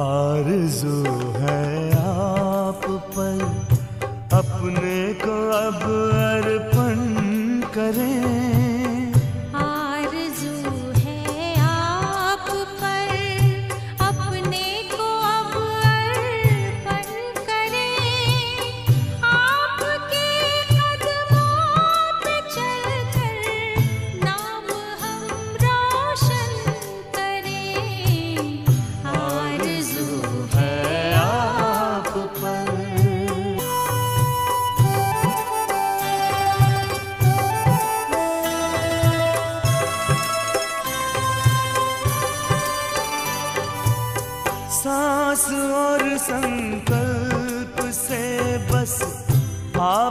आरज़ू है आप पर। अपने को अब अर्पण नमस्कार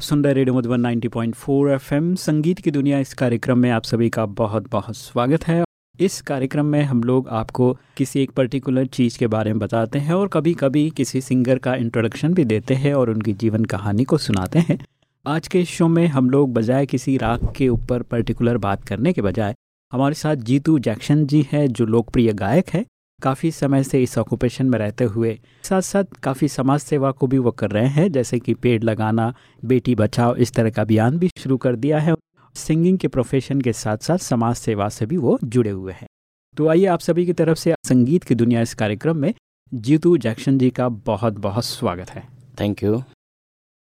आप सुन रहे रेडियो मधुबन 90.4 एफएम। संगीत की दुनिया इस कार्यक्रम में आप सभी का बहुत बहुत स्वागत है। इस कार्यक्रम में हम लोग आपको किसी एक पर्टिकुलर चीज़ के बारे में बताते हैं और कभी कभी किसी सिंगर का इंट्रोडक्शन भी देते हैं और उनकी जीवन कहानी को सुनाते हैं। आज के शो में हम लोग बजाय किसी राग के ऊपर पर्टिकुलर बात करने के बजाय हमारे साथ जीतू जैक्शन जी है, जो लोकप्रिय गायक है। काफ़ी समय से इस ऑक्यूपेशन में रहते हुए साथ साथ काफ़ी समाज सेवा को भी वो कर रहे हैं जैसे कि पेड़ लगाना बेटी बचाओ इस तरह का अभियान भी शुरू कर दिया है। सिंगिंग के प्रोफेशन के साथ साथ समाज सेवा से भी वो जुड़े हुए हैं। तो आइए आप सभी की तरफ़ से संगीत की दुनिया इस कार्यक्रम में जीतू जैक्शन जी का बहुत बहुत स्वागत है। Thank you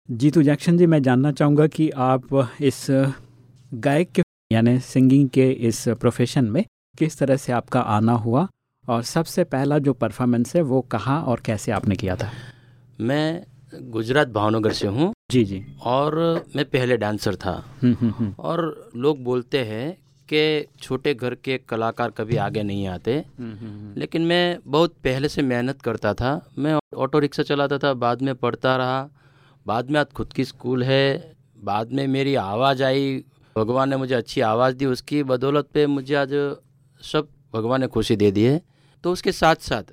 Jeetu Jackson ji मैं जानना चाहूँगा कि आप इस गायक के यानी सिंगिंग के इस प्रोफेशन में किस तरह से आपका आना हुआ और सबसे पहला जो परफॉर्मेंस है वो कहाँ और कैसे आपने किया था? मैं गुजरात भावनगर से हूँ। जी जी। और मैं पहले डांसर था। हम्म हम्म हम्म। और लोग बोलते हैं कि छोटे घर के कलाकार कभी आगे नहीं आते। लेकिन मैं बहुत पहले से मेहनत करता था। मैं ऑटो रिक्शा चलाता था बाद में पढ़ता रहा। बाद में आज खुद की स्कूल है। बाद में मेरी आवाज़ आई। भगवान ने मुझे अच्छी आवाज़ दी। उसकी बदौलत पे मुझे आज सब भगवान ने खुशी दे दी है। तो उसके साथ साथ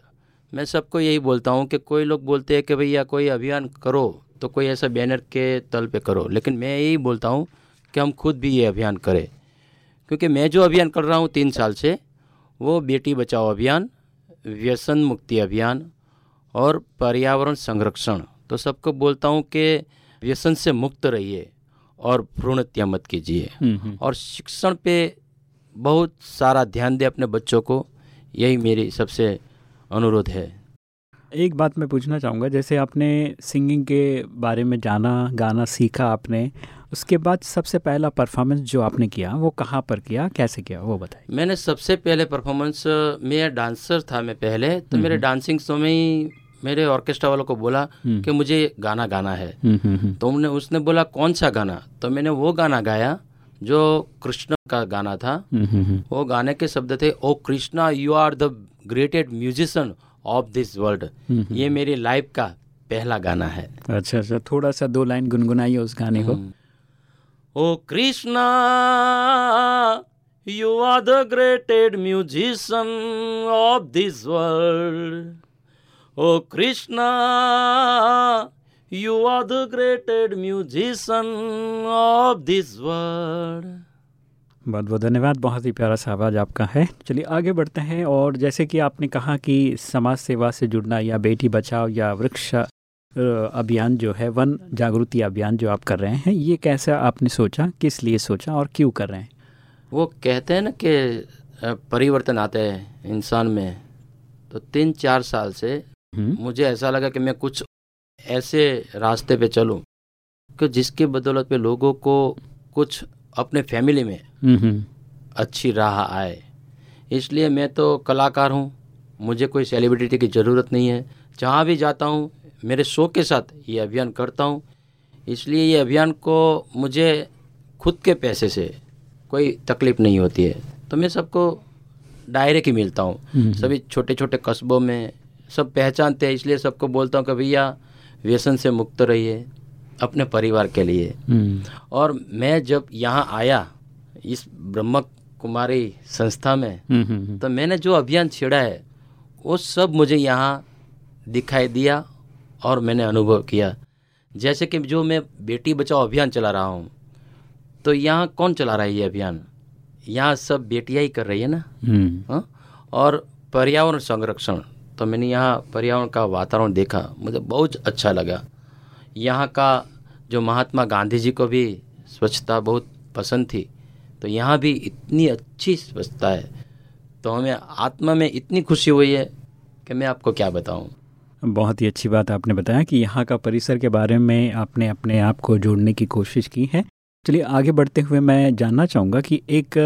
मैं सबको यही बोलता हूँ कि कोई लोग बोलते हैं कि भैया कोई अभियान करो तो कोई ऐसा बैनर के तल पे करो। लेकिन मैं यही बोलता हूँ कि हम खुद भी ये अभियान करें। क्योंकि मैं जो अभियान कर रहा हूँ तीन साल से वो बेटी बचाओ अभियान व्यसन मुक्ति अभियान और पर्यावरण संरक्षण। तो सबको बोलता हूँ कि व्यसन से मुक्त रहिए और भ्रूण हत्या मत कीजिए। हम्म, हम्म। और शिक्षण पे बहुत सारा ध्यान दें अपने बच्चों को। यही मेरी सबसे अनुरोध है। एक बात मैं पूछना चाहूँगा जैसे आपने सिंगिंग के बारे में जाना गाना सीखा आपने उसके बाद सबसे पहला परफॉर्मेंस जो आपने किया वो कहाँ पर किया कैसे किया वो बताइए। मैंने सबसे पहले परफॉर्मेंस मैं डांसर था मैं पहले तो मेरे डांसिंग शो में ही मेरे ऑर्केस्ट्रा वालों को बोला हम्म। कि मुझे गाना गाना है। तो उन्होंने उसने बोला कौन सा गाना? तो मैंने वो गाना गाया जो कृष्ण का गाना था हम्म, हम्म, हम्म। वो गाने के शब्द थे ओ Krishna you are the greatest musician of this world hmm, ये मेरी लाइफ का पहला गाना है। अच्छा अच्छा थोड़ा सा दो लाइन गुनगुनाइए उस गाने को। ओ Krishna you are the greatest musician of this world oh Krishna you are the greatest musician of this world बहुत बहुत धन्यवाद बहुत ही प्यारा सा आवाज़ आपका है। चलिए आगे बढ़ते हैं और जैसे कि आपने कहा कि समाज सेवा से जुड़ना या बेटी बचाओ या वृक्ष अभियान जो है वन जागृति अभियान जो आप कर रहे हैं ये कैसे आपने सोचा किस लिए सोचा और क्यों कर रहे हैं? वो कहते हैं ना कि परिवर्तन आते हैं इंसान में। तो तीन चार साल से हम्म, मुझे ऐसा लगा कि मैं कुछ ऐसे रास्ते पे चलूँ कि जिसके बदौलत पे लोगों को कुछ अपने फैमिली में अच्छी राह आए। इसलिए मैं तो कलाकार हूँ मुझे कोई सेलिब्रिटी की ज़रूरत नहीं है। जहाँ भी जाता हूँ मेरे शो के साथ ये अभियान करता हूँ। इसलिए ये अभियान को मुझे खुद के पैसे से कोई तकलीफ़ नहीं होती है। तो मैं सबको डायरेक्ट ही मिलता हूँ। सभी छोटे छोटे कस्बों में सब पहचानते हैं इसलिए सबको बोलता हूँ कि भैया व्यसन से मुक्त रहिए अपने परिवार के लिए। हम्म, और मैं जब यहाँ आया इस ब्रह्म कुमारी संस्था में हम्म, हम्म, तो मैंने जो अभियान छेड़ा है वो सब मुझे यहाँ दिखाई दिया और मैंने अनुभव किया। जैसे कि जो मैं बेटी बचाओ अभियान चला रहा हूँ तो यहाँ कौन चला रहा है ये अभियान? यहाँ सब बेटियाँ ही कर रही है ना? हाँ? और पर्यावरण संरक्षण। तो मैंने यहाँ पर्यावरण का वातावरण देखा, मुझे बहुत अच्छा लगा। यहाँ का जो महात्मा गांधी जी को भी स्वच्छता बहुत पसंद थी तो यहाँ भी इतनी अच्छी स्वच्छता है। तो हमें आत्मा में इतनी खुशी हुई है कि मैं आपको क्या बताऊँ। बहुत ही अच्छी बात आपने बताया कि यहाँ का परिसर के बारे में आपने अपने आप को जोड़ने की कोशिश की है। चलिए आगे बढ़ते हुए मैं जानना चाहूँगा कि एक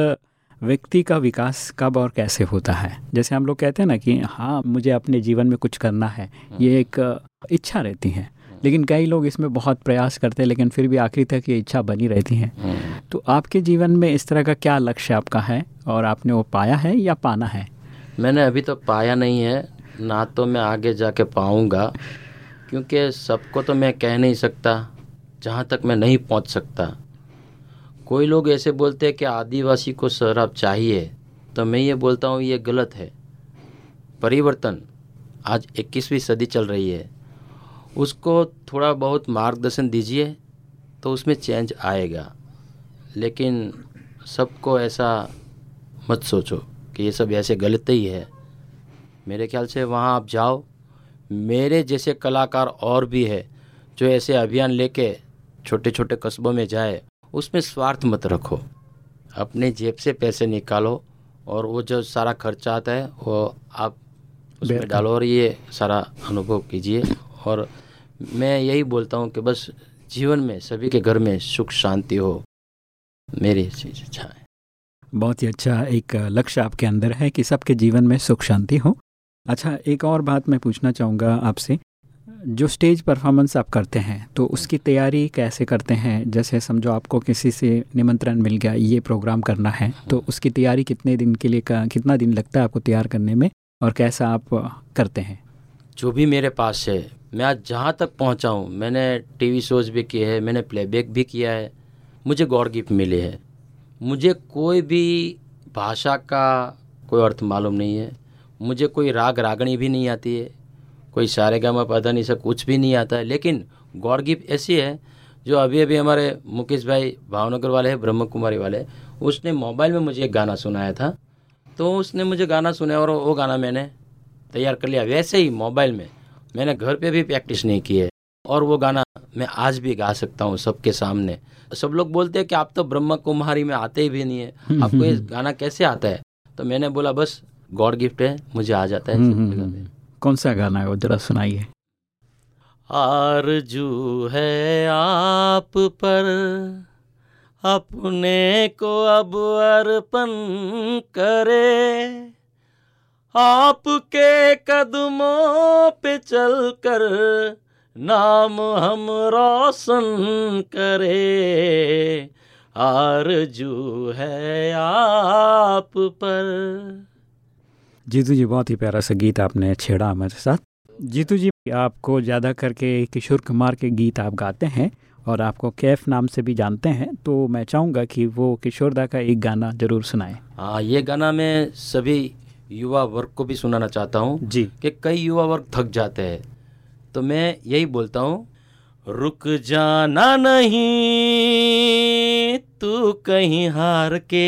व्यक्ति का विकास कब और कैसे होता है? जैसे हम लोग कहते हैं ना कि हाँ मुझे अपने जीवन में कुछ करना है। ये एक इच्छा रहती है। लेकिन कई लोग इसमें बहुत प्रयास करते हैं लेकिन फिर भी आखिरी तक ये इच्छा बनी रहती है। तो आपके जीवन में इस तरह का क्या लक्ष्य आपका है? और आपने वो पाया है या पाना है? मैंने अभी तो पाया नहीं है। ना तो मैं आगे जाके पाऊँगा क्योंकि सबको तो मैं कह नहीं सकता जहाँ तक मैं नहीं पहुँच सकता। कोई लोग ऐसे बोलते हैं कि आदिवासी को शराब चाहिए तो मैं ये बोलता हूँ, ये गलत है। परिवर्तन, आज 21वीं सदी चल रही है। उसको थोड़ा बहुत मार्गदर्शन दीजिए तो उसमें चेंज आएगा। लेकिन सबको ऐसा मत सोचो कि ये सब ऐसे गलत ही है। मेरे ख्याल से वहाँ आप जाओ। मेरे जैसे कलाकार और भी है, जो ऐसे अभियान लेके छोटे छोटे कस्बों में जाए। उसमें स्वार्थ मत रखो। अपने जेब से पैसे निकालो और वो जो सारा खर्चा आता है वो आप उसमें डालो और ये सारा अनुभव कीजिए। और मैं यही बोलता हूँ कि बस जीवन में सभी के घर में सुख शांति हो। मेरी चीज़ अच्छा है। बहुत ही अच्छा एक लक्ष्य आपके अंदर है कि सबके जीवन में सुख शांति हो। अच्छा एक और बात मैं पूछना चाहूँगा आपसे। जो स्टेज परफॉर्मेंस आप करते हैं तो उसकी तैयारी कैसे करते हैं? जैसे समझो आपको किसी से निमंत्रण मिल गया ये प्रोग्राम करना है तो उसकी तैयारी कितने दिन के लिए का, कितना दिन लगता है आपको तैयार करने में और कैसा आप करते हैं? जो भी मेरे पास है मैं आज जहाँ तक पहुँचा हूँ मैंने टीवी शोज़ भी किए हैं मैंने प्लेबैक भी किया है मुझे गॉड गिफ्ट मिले है। मुझे कोई भी भाषा का कोई अर्थ मालूम नहीं है मुझे कोई राग रागणी भी नहीं आती है कोई सारे गामा पता नहीं सब कुछ भी नहीं आता। है लेकिन गॉड गिफ्ट ऐसी है जो अभी अभी हमारे मुकेश भाई भावनगर वाले हैं ब्रह्म कुमारी वाले उसने मोबाइल में मुझे एक गाना सुनाया था। तो उसने मुझे गाना सुनाया और वो गाना मैंने तैयार कर लिया। वैसे ही मोबाइल में मैंने घर पे भी प्रैक्टिस नहीं की है और वो गाना मैं आज भी गा सकता हूँ सबके सामने। सब लोग बोलते हैं कि आप तो ब्रह्म कुमारी में आते ही भी नहीं है। आपको ये गाना कैसे आता है? तो मैंने बोला बस गॉड गिफ्ट है मुझे आ जाता है कौन सा गाना है वो? जरा सुनाइए। आरज़ू है आप पर, अपने को अब अर्पण करे। आपके कदमों पे चलकर नाम हम रोशन करे। आरज़ू है आप पर जीतू जी बहुत ही प्यारा सा गीत आपने छेड़ा हमारे साथ। जीतू जी आपको ज़्यादा करके किशोर कुमार के गीत आप गाते हैं और आपको कैफ नाम से भी जानते हैं तो मैं चाहूँगा कि वो किशोरदा का एक गाना ज़रूर सुनाएँ। हाँ ये गाना मैं सभी युवा वर्ग को भी सुनाना चाहता हूँ जी। कि कई युवा वर्ग थक जाते हैं। तो मैं यही बोलता हूँ रुक जाना नहीं तू कहीं हार के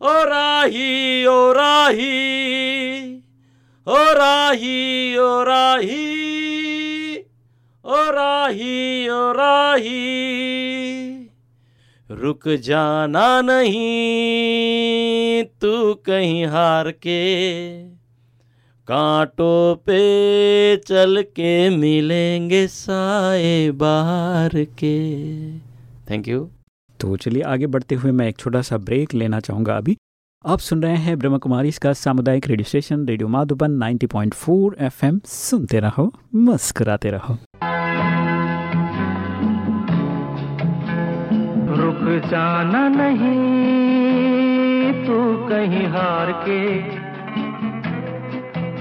ओ राही ओ राही ओ राही ओ राही ओ राही ओ राही। रुक जाना नहीं तू कहीं हार के, कांटों पे चल के मिलेंगे साए बाहर के। थैंक यू तो चलिए आगे बढ़ते हुए मैं एक छोटा सा ब्रेक लेना चाहूँगा अभी। आप सुन रहे हैं ब्रह्म कुमारी इसका सामुदायिक radio station, radio Madhuban 90.4 FM. सुनते रहो, मुस्कुराते रहो। रुक जाना नहीं तू कहीं हार के।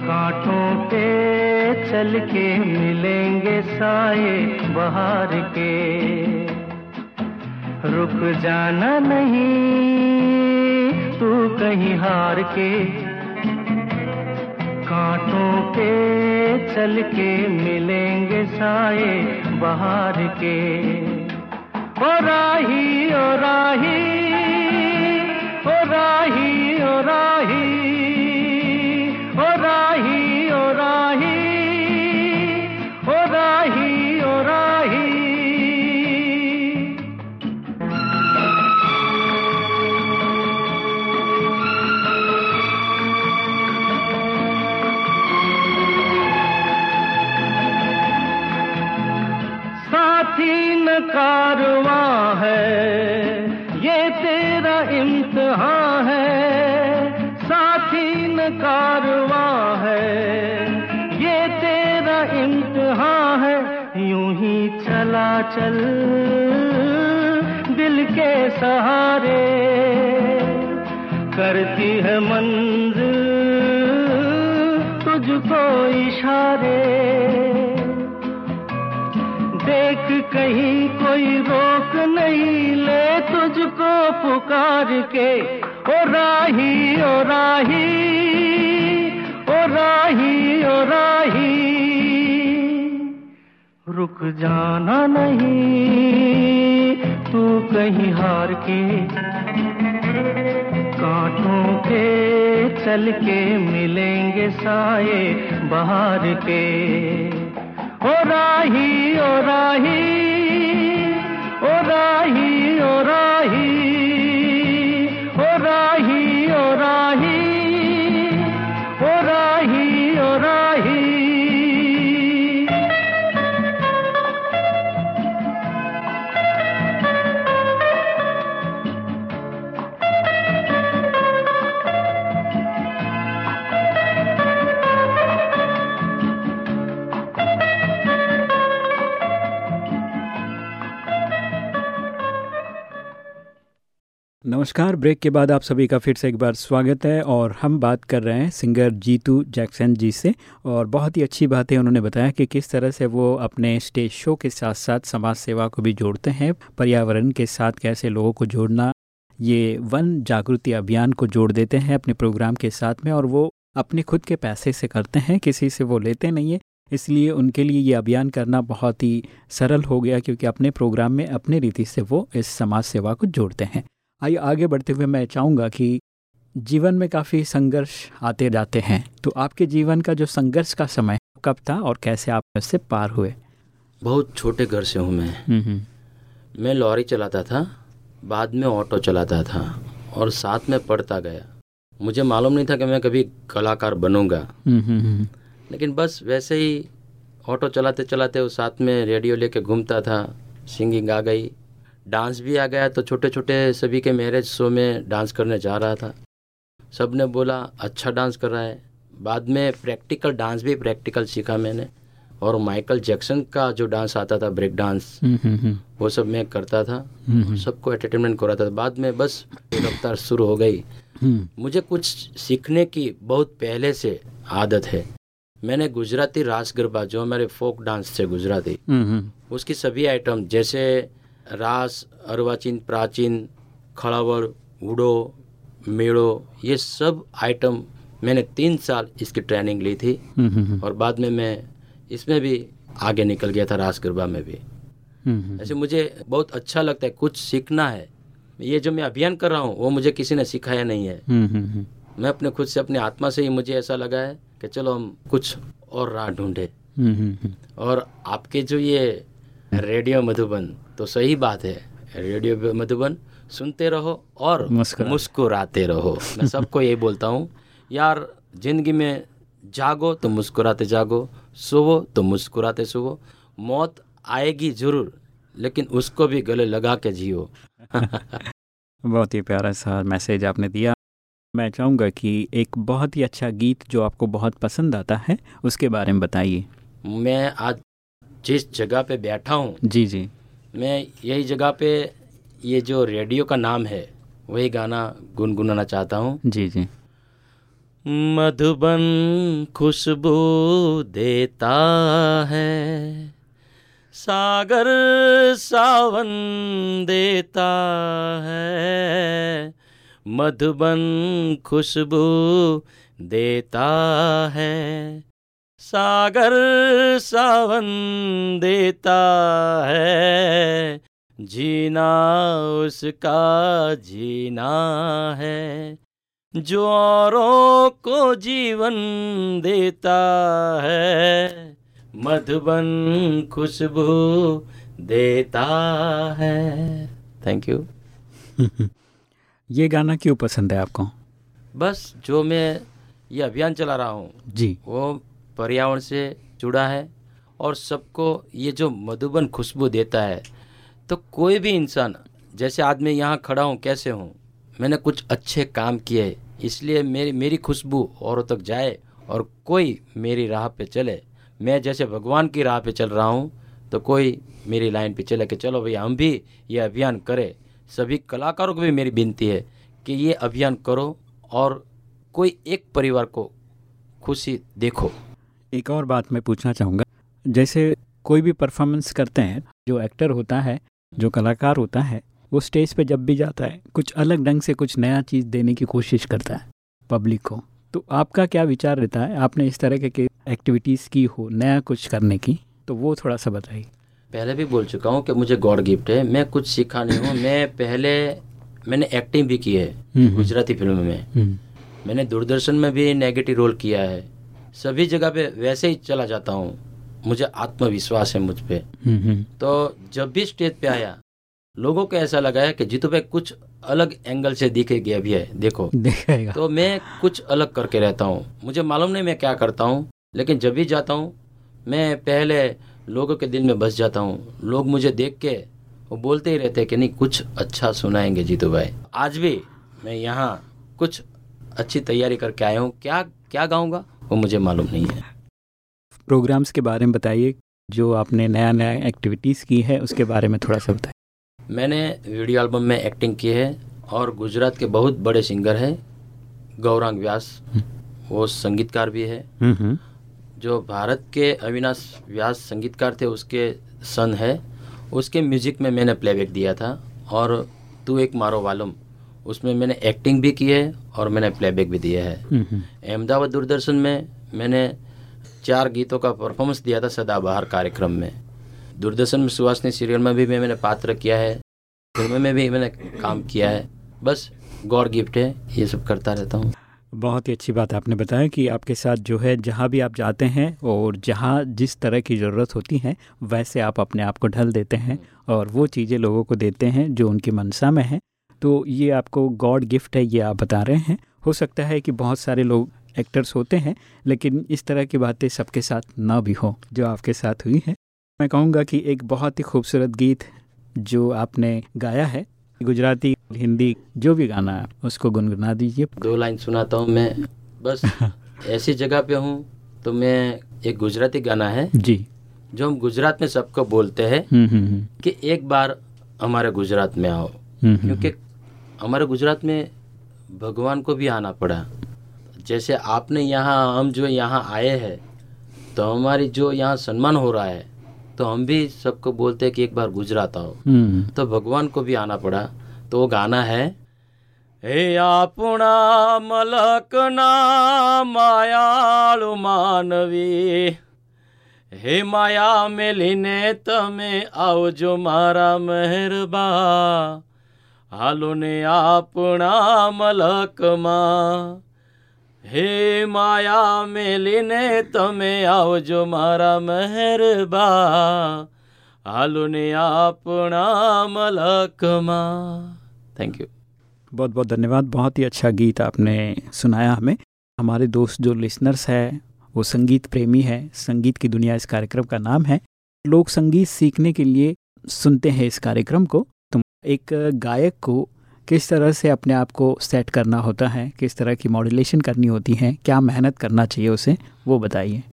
कांटों पे चल के मिलेंगे साए बहार के। रुक जाना नहीं, तू कहीं हार के कांटों पे चल के मिलेंगे साए बाहर के। ओ राही ओ राही ओ राही ओ राही ओ राही ओ राही। राही, ओ राही ओ राही। रुक जाना नहीं, तू कहीं हार के कांटों के चल के मिलेंगे साए बाहर के। ओ राही ओ राही ओ राही ओ राही। नमस्कार, ब्रेक के बाद आप सभी का फिर से एक बार स्वागत है और हम बात कर रहे हैं सिंगर जीतू जैक्सन जी से और बहुत ही अच्छी बात है उन्होंने बताया कि किस तरह से वो अपने स्टेज शो के साथ साथ समाज सेवा को भी जोड़ते हैं, पर्यावरण के साथ कैसे लोगों को जोड़ना, ये वन जागृति अभियान को जोड़ देते हैं अपने प्रोग्राम के साथ में और वो अपने खुद के पैसे से करते हैं, किसी से वो लेते नहीं है, इसलिए उनके लिए ये अभियान करना बहुत ही सरल हो गया क्योंकि अपने प्रोग्राम में अपने रीति से वो इस समाज सेवा को जोड़ते हैं। आइए आगे बढ़ते हुए मैं चाहूँगा कि जीवन में काफ़ी संघर्ष आते जाते हैं। तो आपके जीवन का जो संघर्ष का समय कब था और कैसे आप इससे पार हुए? बहुत छोटे घर से हूँ मैं। मैं लॉरी चलाता था बाद में ऑटो चलाता था और साथ में पढ़ता गया। मुझे मालूम नहीं था कि मैं कभी कलाकार बनूँगा। लेकिन बस वैसे ही ऑटो चलाते चलाते वो साथ में रेडियो लेके घूमता था सिंगिंग आ गई। डांस भी आ गया तो छोटे छोटे सभी के मैरिज शो में डांस करने जा रहा था। सबने बोला अच्छा डांस कर रहा है। बाद में प्रैक्टिकल डांस भी प्रैक्टिकल सीखा मैंने। और माइकल जैक्सन का जो डांस आता था ब्रेक डांस वो सब मैं करता था। सबको एंटरटेनमेंट कराता था। बाद में बस रफ्तार शुरू हो गई। मुझे कुछ सीखने की बहुत पहले से आदत है। मैंने गुजराती रास गरबा जो हमारे फोक डांस थे गुजराती उसकी सभी आइटम जैसे रास अर्वाचीन प्राचीन खड़ावर उड़ो मेड़ो ये सब आइटम मैंने तीन साल इसकी ट्रेनिंग ली थी। और बाद में मैं इसमें भी आगे निकल गया था रास गरबा में भी। ऐसे मुझे बहुत अच्छा लगता है कुछ सीखना है। ये जो मैं अभियान कर रहा हूँ वो मुझे किसी ने सिखाया नहीं है। मैं अपने खुद से अपनी आत्मा से ही मुझे ऐसा लगा है कि चलो हम कुछ और राह ढूंढे। और आपके जो ये रेडियो मधुबन तो सही बात है। रेडियो मधुबन सुनते रहो और मुस्कुराते रहो। मैं सबको यही बोलता हूँ यार ज़िंदगी में जागो तो मुस्कुराते जागो सुबो तो मुस्कुराते सुबो मौत आएगी ज़रूर लेकिन उसको भी गले लगा के जियो। बहुत ही प्यारा सा मैसेज आपने दिया। मैं चाहूँगा कि एक बहुत ही अच्छा गीत जो आपको बहुत पसंद आता है उसके बारे में बताइए। मैं आज जिस जगह पे बैठा हूँ जी जी। मैं यही जगह पे ये जो रेडियो का नाम है वही गाना गुनगुनाना चाहता हूँ। जी जी। मधुबन खुशबू देता है सागर सावन देता है मधुबन खुशबू देता है। सागर सावन देता है। जीना उसका जीना है। जो औरों को जीवन देता है मधुबन खुशबू देता है। थैंक यू ये गाना क्यों पसंद है आपको? बस जो मैं ये अभियान चला रहा हूँ जी। वो पर्यावरण से जुड़ा है और सबको ये जो मधुबन खुशबू देता है तो कोई भी इंसान, जैसे आज मैं यहाँ खड़ा हूँ, कैसे हूँ? मैंने कुछ अच्छे काम किए, इसलिए मेरी मेरी खुशबू औरों तक जाए और कोई मेरी राह पे चले। मैं जैसे भगवान की राह पे चल रहा हूँ तो कोई मेरी लाइन पे चले कि चलो भैया हम भी ये अभियान करें। सभी कलाकारों को भी मेरी विनती है कि ये अभियान करो और कोई एक परिवार को खुशी देखो। एक और बात मैं पूछना चाहूँगा। जैसे कोई भी परफॉर्मेंस करते हैं जो एक्टर होता है जो कलाकार होता है वो स्टेज पे जब भी जाता है कुछ अलग ढंग से कुछ नया चीज़ देने की कोशिश करता है पब्लिक को। तो आपका क्या विचार रहता है? आपने इस तरह के एक्टिविटीज़ की हो नया कुछ करने की? तो वो थोड़ा सा बताइए। पहले भी बोल चुका हूँ कि मुझे गॉड गिफ्ट है। मैं कुछ सीखा नहीं हूँ। मैं पहले मैंने एक्टिंग भी की है हम्म। गुजराती फ़िल्म में। हम्म, मैंने दूरदर्शन में भी नेगेटिव रोल किया है। सभी जगह पे वैसे ही चला जाता हूँ। मुझे आत्मविश्वास है मुझ पे। हम्म, हम्म, तो जब भी स्टेज पे आया लोगों को ऐसा लगा है कि जीतू भाई कुछ अलग एंगल से दिखे गया भी है देखो। दिखेगा। तो मैं कुछ अलग करके रहता हूँ। मुझे मालूम नहीं मैं क्या करता हूँ लेकिन जब भी जाता हूँ मैं पहले लोगों के दिल में बस जाता हूँ। लोग मुझे देख के वो बोलते ही रहते हैं कि नहीं कुछ अच्छा सुनाएँगे जीतू भाई। आज भी मैं यहाँ कुछ अच्छी तैयारी करके आया हूँ। क्या क्या गाऊँगा? वो मुझे मालूम नहीं है। प्रोग्राम्स के बारे में बताइए जो आपने नया नया एक्टिविटीज़ की है उसके बारे में थोड़ा सा बताइए। मैंने वीडियो एल्बम में एक्टिंग की है और गुजरात के बहुत बड़े सिंगर हैं गौरांग व्यास वो संगीतकार भी है। हम्म, हम्म, जो भारत के अविनाश व्यास संगीतकार थे उसके सन है। उसके म्यूज़िक में मैंने प्लेबैक दिया था और तू एक मारो वालुम उसमें मैंने एक्टिंग भी की है और मैंने प्लेबैक भी दिया है। अहमदाबाद दूरदर्शन में मैंने चार गीतों का परफॉर्मेंस दिया था सदाबहार कार्यक्रम में। दूरदर्शन में सुहासनी सीरियल में भी मैं- मैंने पात्र किया है। फ़िल्म में भी मैंने काम किया है। बस गॉड गिफ्ट है ये सब करता रहता हूँ। बहुत ही अच्छी बात आपने बताया कि आपके साथ जो है जहाँ भी आप जाते हैं और जहाँ जिस तरह की ज़रूरत होती है वैसे आप अपने आप को ढल देते हैं और वो चीज़ें लोगों को देते हैं जो उनकी मनसा में है। तो ये आपको गॉड गिफ्ट है ये आप बता रहे हैं। हो सकता है कि बहुत सारे लोग एक्टर्स होते हैं लेकिन इस तरह की बातें सबके साथ ना भी हो जो आपके साथ हुई है। मैं कहूँगा कि एक बहुत ही खूबसूरत गीत जो आपने गाया है गुजराती हिंदी जो भी गाना है उसको गुनगुना दीजिए। दो लाइन सुनाता हूँ मैं। बस ऐसी जगह पे हूँ तो मैं एक गुजराती गाना है। जी। जो हम गुजरात में सबको बोलते हैं हम्म हम्म हम्म, कि एक बार हमारे गुजरात में आओ क्योंकि हमारे गुजरात में भगवान को भी आना पड़ा जैसे आपने यहाँ हम जो यहाँ आए हैं तो हमारी जो यहाँ सम्मान हो रहा है तो हम भी सबको बोलते हैं कि एक बार गुजरात आओ हम्म, तो भगवान को भी आना पड़ा तो वो गाना है हे आपना मलकना मायाळु मानवी હે માયા મેલીને તમે આવજો મારા મહેરબા હાલો ને આપણા મલકમાં હે માયા મેલીને તમે આવજો મારા મહેરબા હાલો ને આપણા મલકમાં થેન્ક યુ बहुत बहुत धन्यवाद बहुत ही अच्छा गीत आपने सुनाया हमें हमारे दोस्त जो लिसनर्स है वो संगीत प्रेमी है संगीत की दुनिया इस कार्यक्रम का नाम है लोग संगीत सीखने के लिए सुनते हैं इस कार्यक्रम को तो एक गायक को किस तरह से अपने आप को सेट करना होता है किस तरह की मॉड्यूलेशन करनी होती है क्या मेहनत करना चाहिए उसे वो बताइए।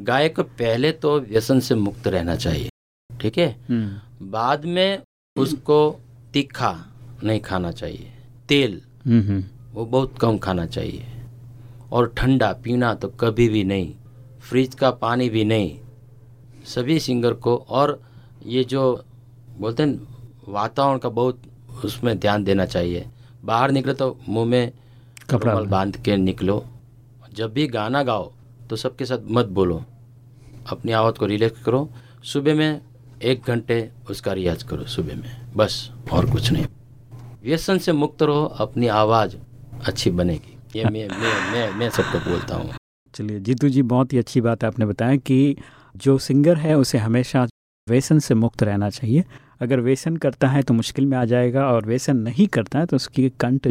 गायक को पहले तो व्यसन से मुक्त रहना चाहिए ठीक है? बाद में उसको तीखा नहीं खाना चाहिए तेल हम्म, हम्म, वो बहुत कम खाना चाहिए और ठंडा पीना तो कभी भी नहीं फ्रिज का पानी भी नहीं सभी सिंगर को और ये जो बोलते हैं वातावरण का बहुत उसमें ध्यान देना चाहिए। बाहर निकले तो मुँह में कपड़ा बाँध के निकलो। जब भी गाना गाओ तो सबके साथ मत बोलो। अपनी आवाज़ को रिलैक्स करो। सुबह में एक घंटे उसका रियाज करो सुबह में। बस और कुछ नहीं। व्यसन से मुक्त रहो अपनी आवाज़ अच्छी बनेगी। ये मैं मैं मैं मैं सबको बोलता हूँ। चलिए जीतू जी बहुत ही अच्छी बात है आपने बताया कि जो सिंगर है उसे हमेशा व्यसन से मुक्त रहना चाहिए। अगर व्यसन करता है तो मुश्किल में आ जाएगा और व्यसन नहीं करता है तो उसकी कंठ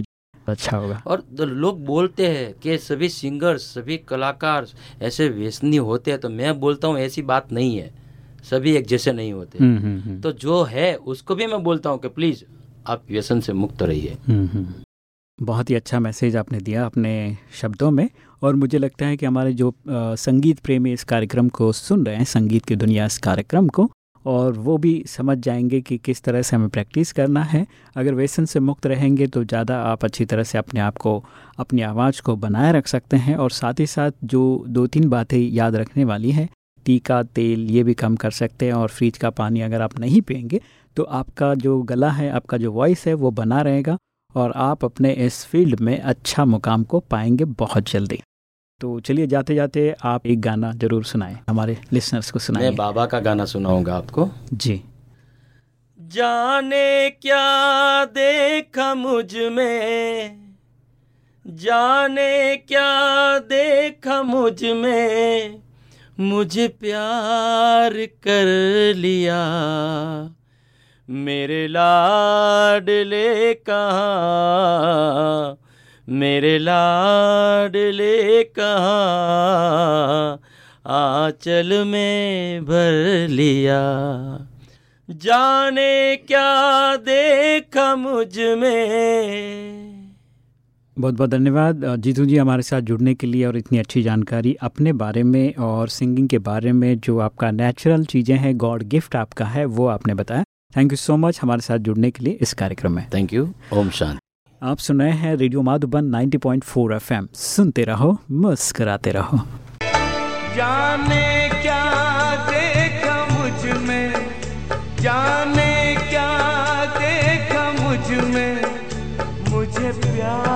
अच्छा होगा। और लोग बोलते हैं कि सभी सिंगर्स सभी कलाकार ऐसे व्यसनी होते हैं तो मैं बोलता हूँ ऐसी बात नहीं है। सभी एक जैसे नहीं होते। हम्म, हम्म, हम्म, तो जो है उसको भी मैं बोलता हूँ कि प्लीज़ आप व्यसन से मुक्त रहिए। बहुत ही अच्छा मैसेज आपने दिया अपने शब्दों में और मुझे लगता है कि हमारे जो संगीत प्रेमी इस कार्यक्रम को सुन रहे हैं संगीत की दुनिया इस कार्यक्रम को और वो भी समझ जाएँगे कि किस तरह से हमें प्रैक्टिस करना है। अगर व्यसन से मुक्त रहेंगे तो ज़्यादा आप अच्छी तरह से अपने आप को, अपनी आवाज़ को बनाए रख सकते हैं और साथ ही साथ जो दो तीन बातें याद रखने वाली हैं, टीका, तेल, ये भी कम कर सकते हैं और फ्रिज का पानी अगर आप नहीं पियेंगे तो आपका जो गला है, आपका जो वॉइस है वो बना रहेगा और आप अपने इस फ़ील्ड में अच्छा मुकाम को पाएँगे बहुत जल्दी। तो चलिए जाते जाते आप एक गाना ज़रूर सुनाएँ हमारे लिसनर्स को मैं बाबा का गाना सुनाऊँगा आपको। जी। जाने क्या देखा मुझमें? जाने क्या देखा मुझमें? मुझे प्यार कर लिया। मेरे लाडले कहाँ? मेरे लाडले कहाँ आंचल में भर लिया। जाने क्या देखा मुझमें। बहुत बहुत धन्यवाद जीतू जी हमारे साथ जुड़ने के लिए और इतनी अच्छी जानकारी अपने बारे में और सिंगिंग के बारे में जो आपका नेचुरल चीज़ें हैं गॉड गिफ्ट आपका है वो आपने बताया। थैंक यू सो मच हमारे साथ जुड़ने के लिए इस कार्यक्रम में। थैंक यू ओम शांति। आप सुन रहे हैं रेडियो माधुबन 90.4 एफएम। सुनते रहो, मुस्कराते रहो। जाने क्या देखा मुझमें? जाने क्या देखा मुझमें? मुझे प्यार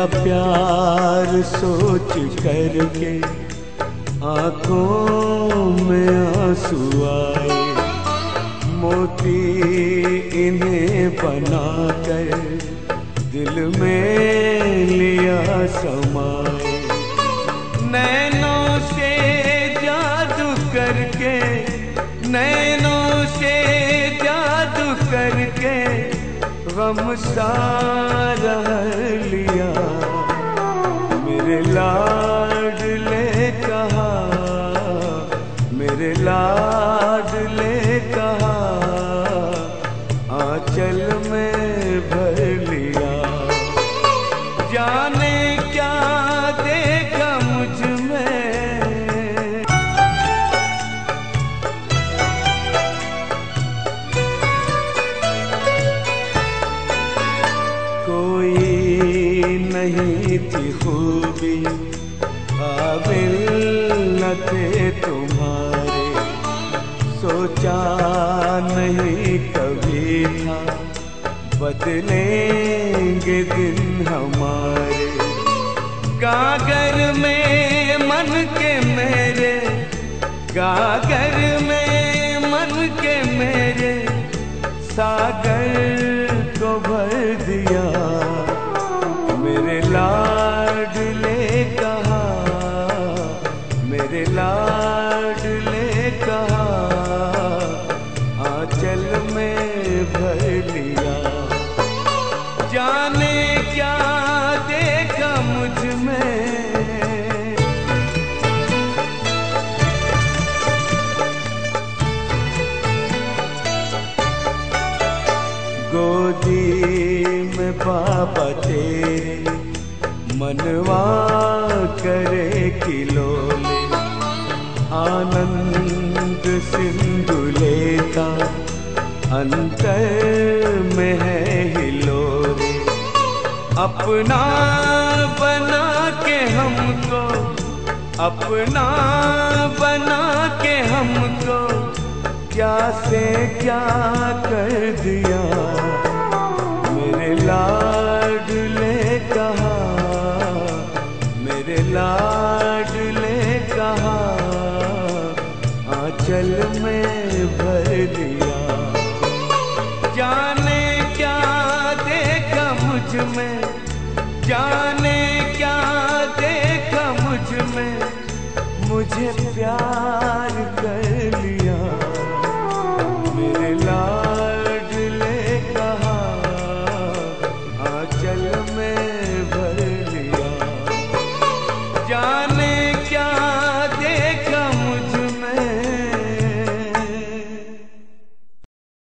तेरा प्यार सोच करके आँखों में आँसू आए। मोती इन्हें बनाकर दिल में लिया समाए। नैनों से जादू करके, नैनों से गम सारा लिया मेरे लाडले कहा मेरे लाडले बदलेंगे दिन हमारे। गागर में मन के मेरे, गागर में मन के मेरे। सागर को भर दिया अंतर में है हिलोरे। अपना बना के हमको, अपना बना के हमको, क्या से क्या कर दिया? मेरे लाडले कहा, मेरे लाडले